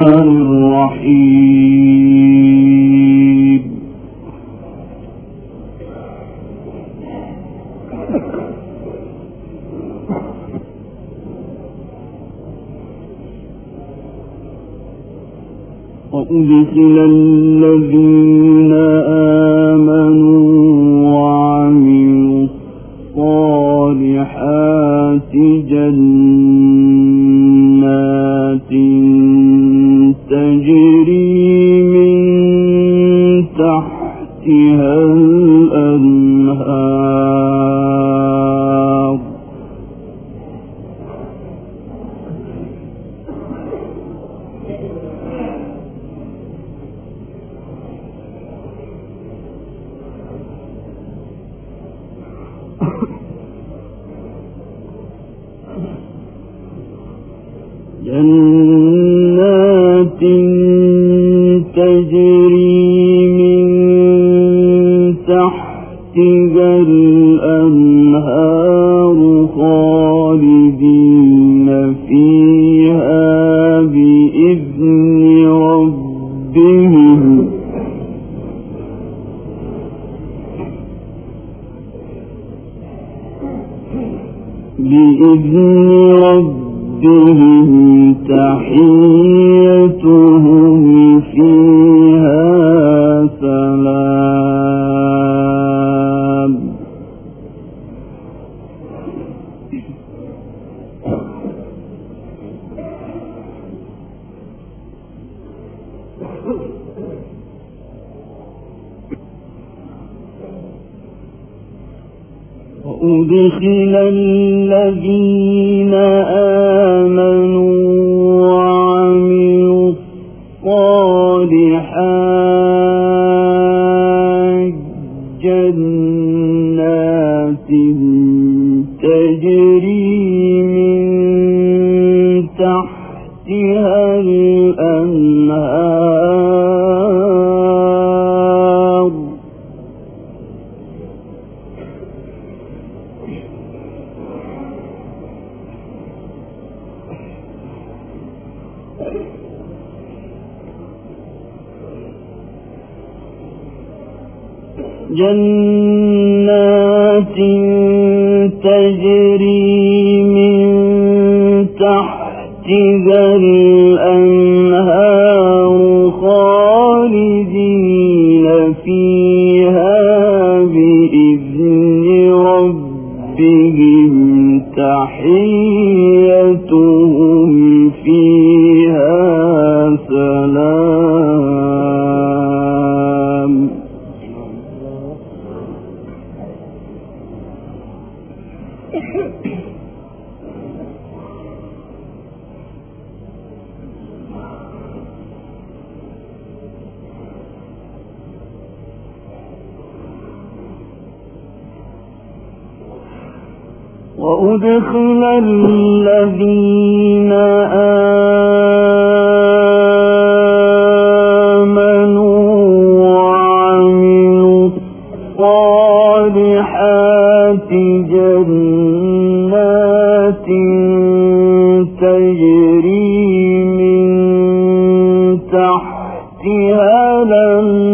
الرحيم. وأدخل النار 人。أدخل الذين آمنوا وعملوا الصالحات جنات تجري من تحتها الأنهار تحتها الأنهار خالدين فيها ربها لن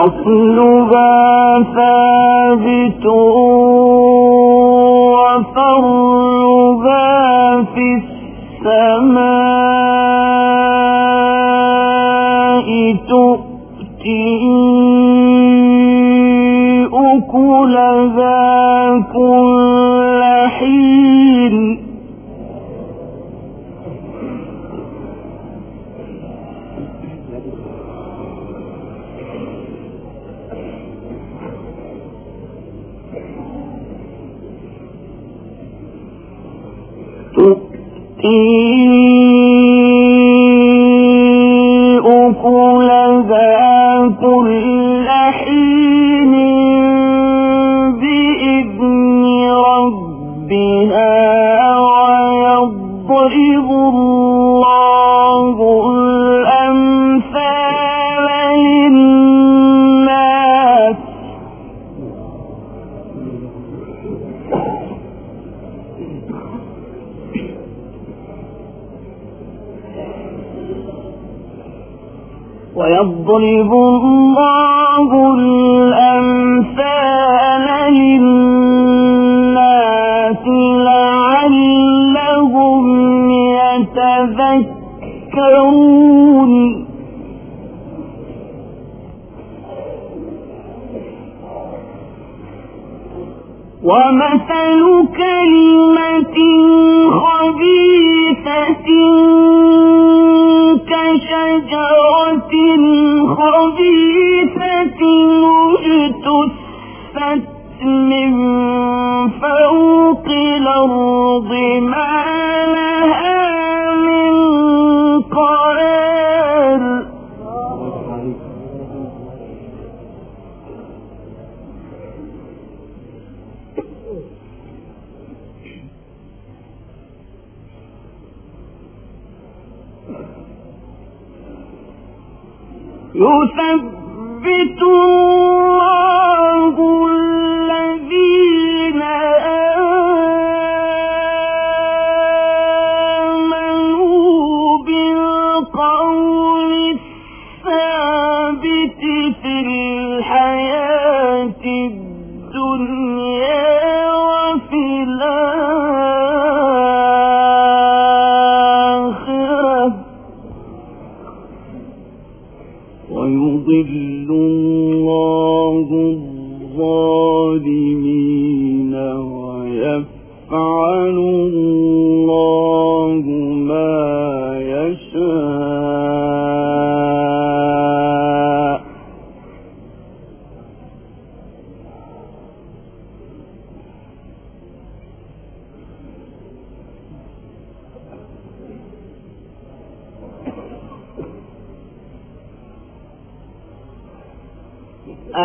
أصلها ثابت وفرها في السماء. ويضرب الله الأمثال للناس لعلهم يتذكرون. ومثل كلمة خبيثة كشجرة خبيثة اجتثت من فوق الأرض ما لها من قرار. يثبت الله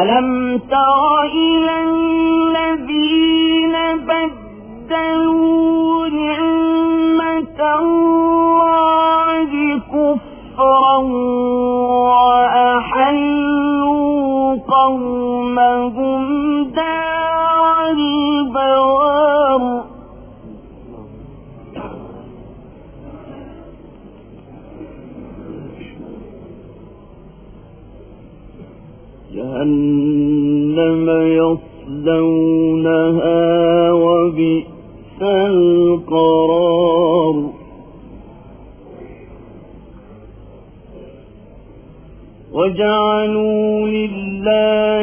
ألم تر إلى الذين بدلوا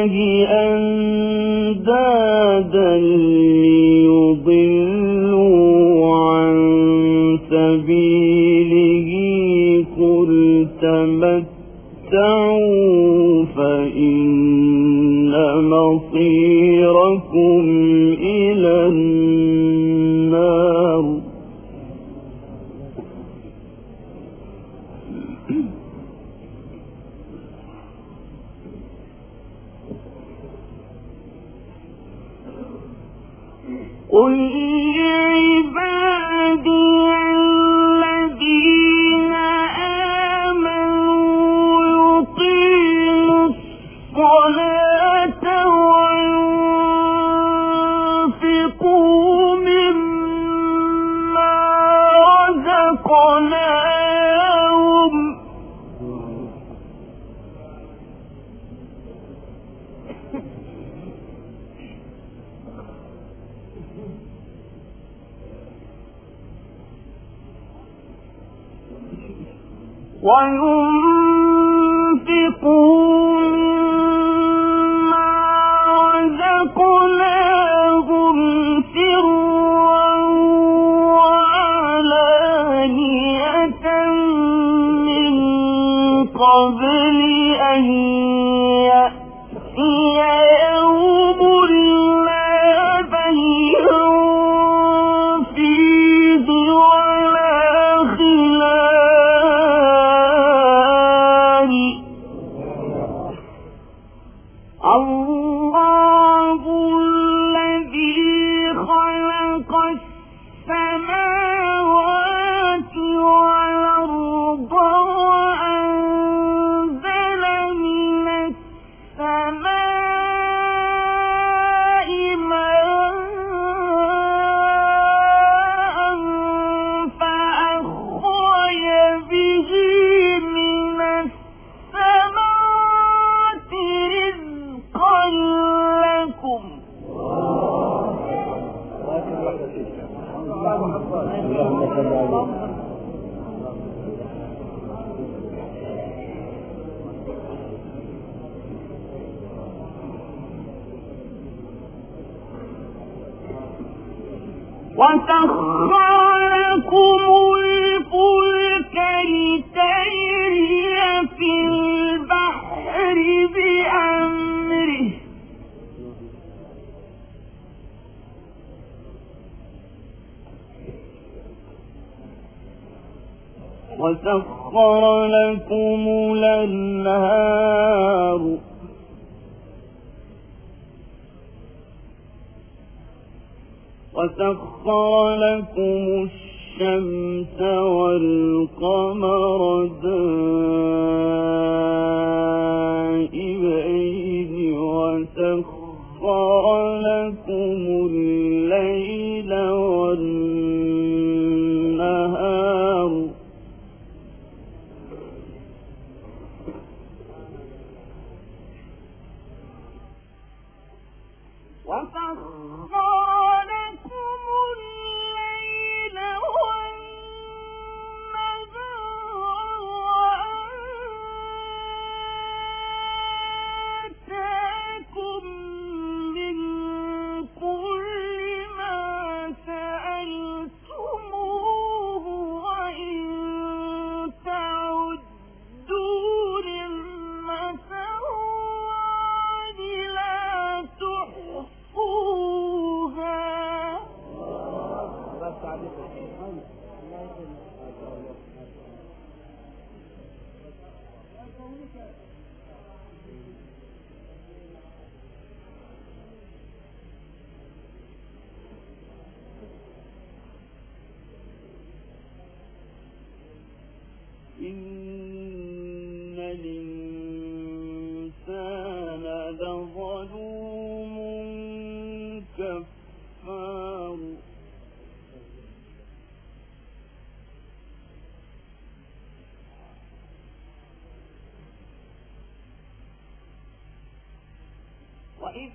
لله أندادا ليضلوا عن سبيله قل تمتعوا فإن مصيركم وينفقون وسخر لكم الأنهار. وسخر لكم الشمس والقمر دائبين وسخر لكم الليل والنهار. if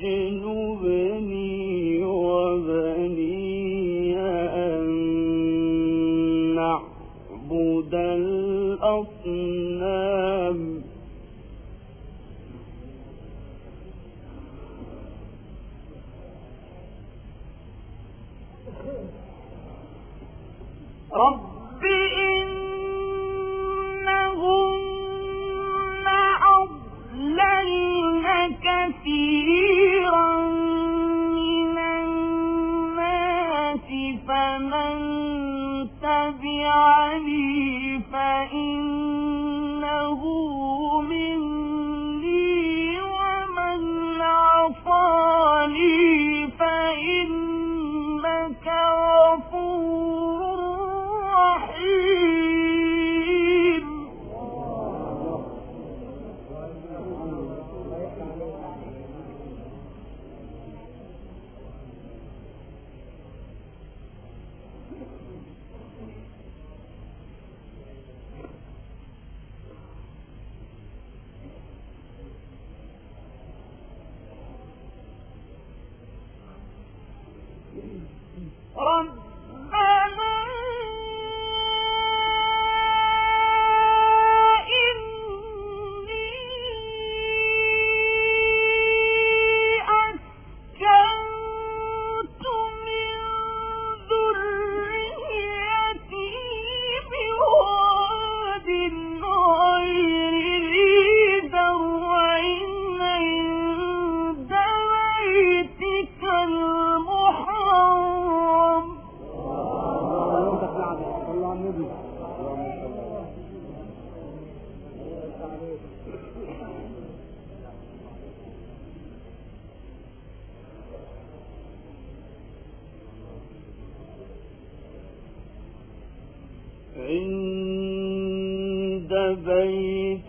واجنبني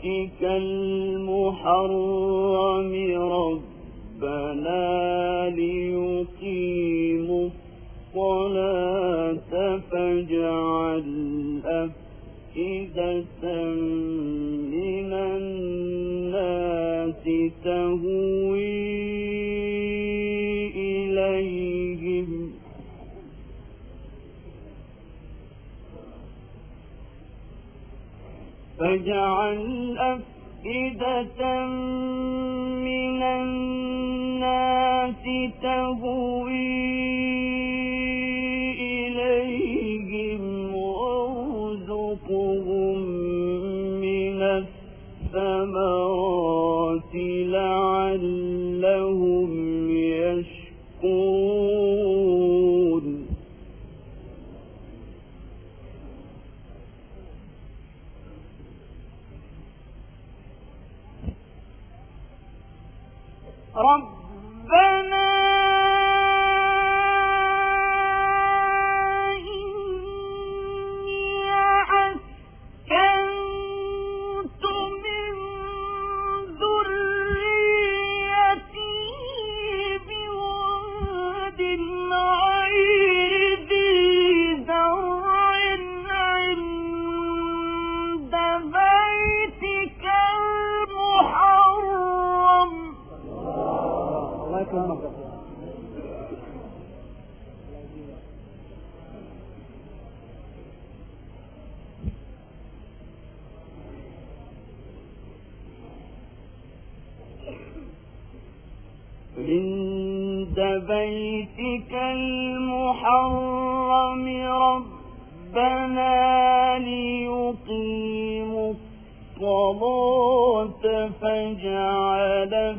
بيتك المحرم ربنا ليقيموا الصلاة فاجعل أفئدة من الناس تهوي فاجعل أفئدة من الناس تهوى أكثر مرة عند بيتك المحرم ربنا ليقيم الصلاة فاجعل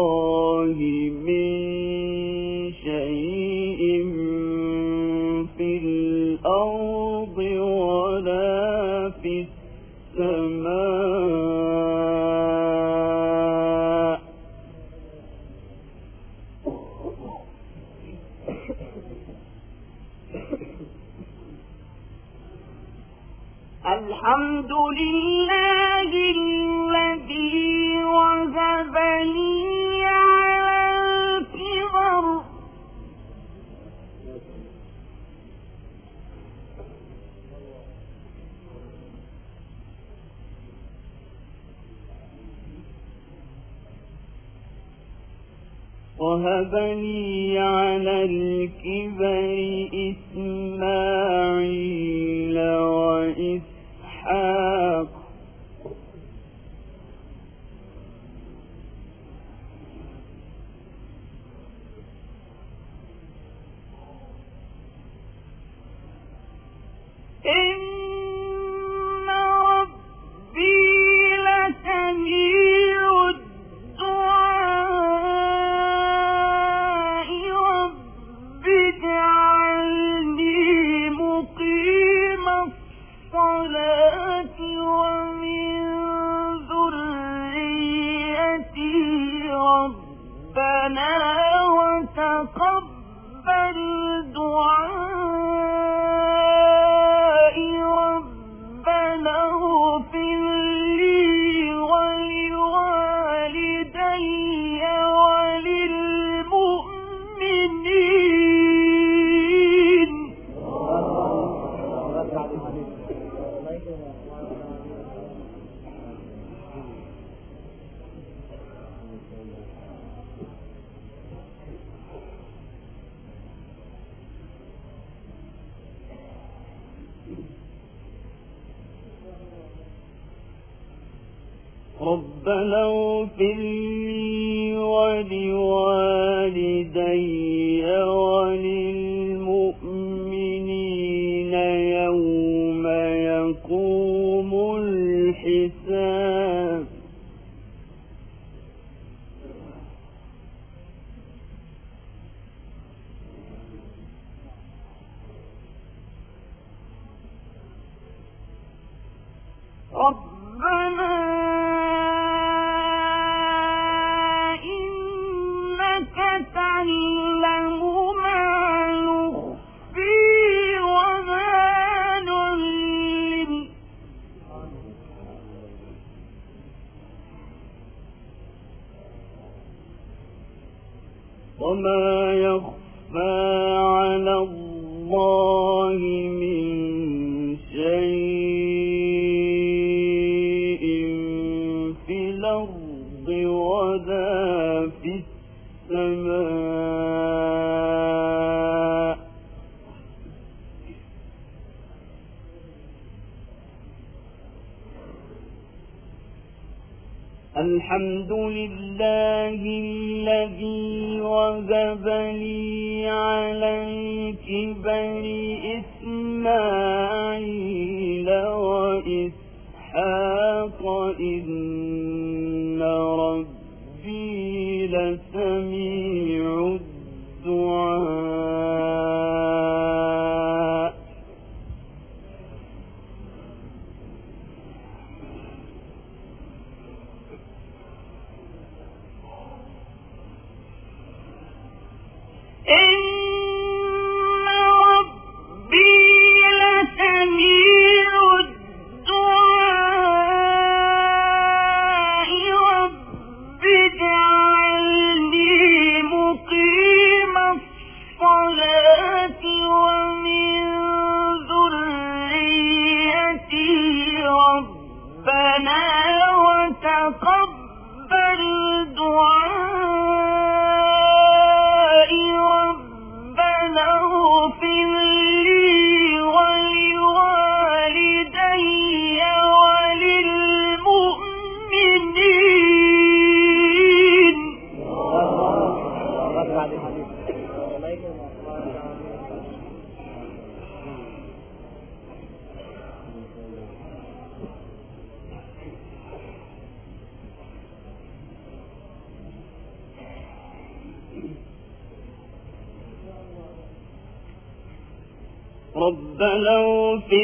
الله من وهبني على الكبر إسماعيل. ربنا اغفر لي ولوالدي سميع تولوا في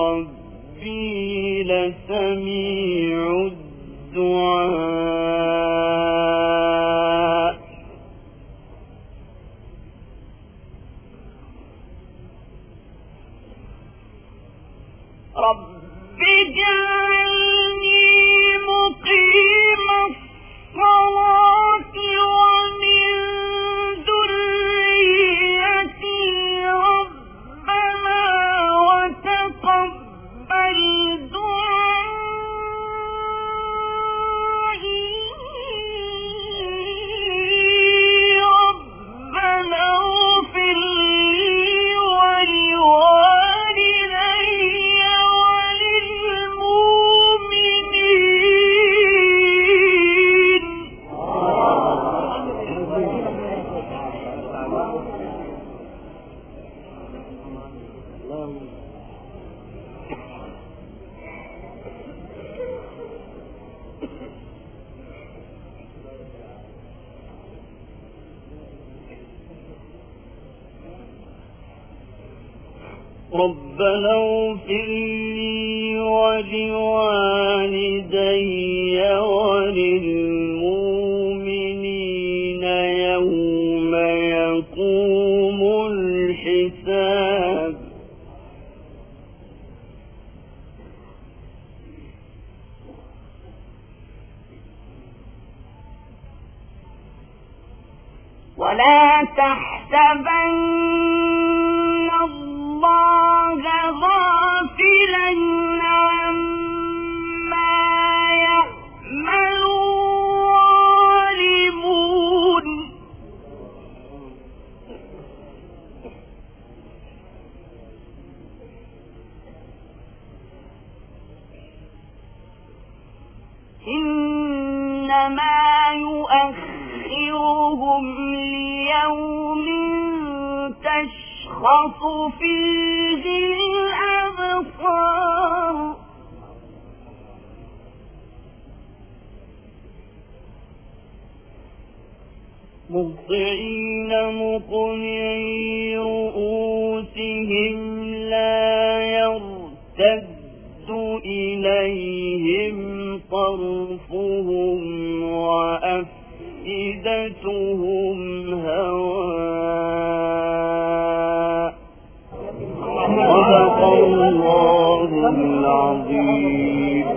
ربي لسميع الدعاء. ربنا اغفر لي ولوالدي ولل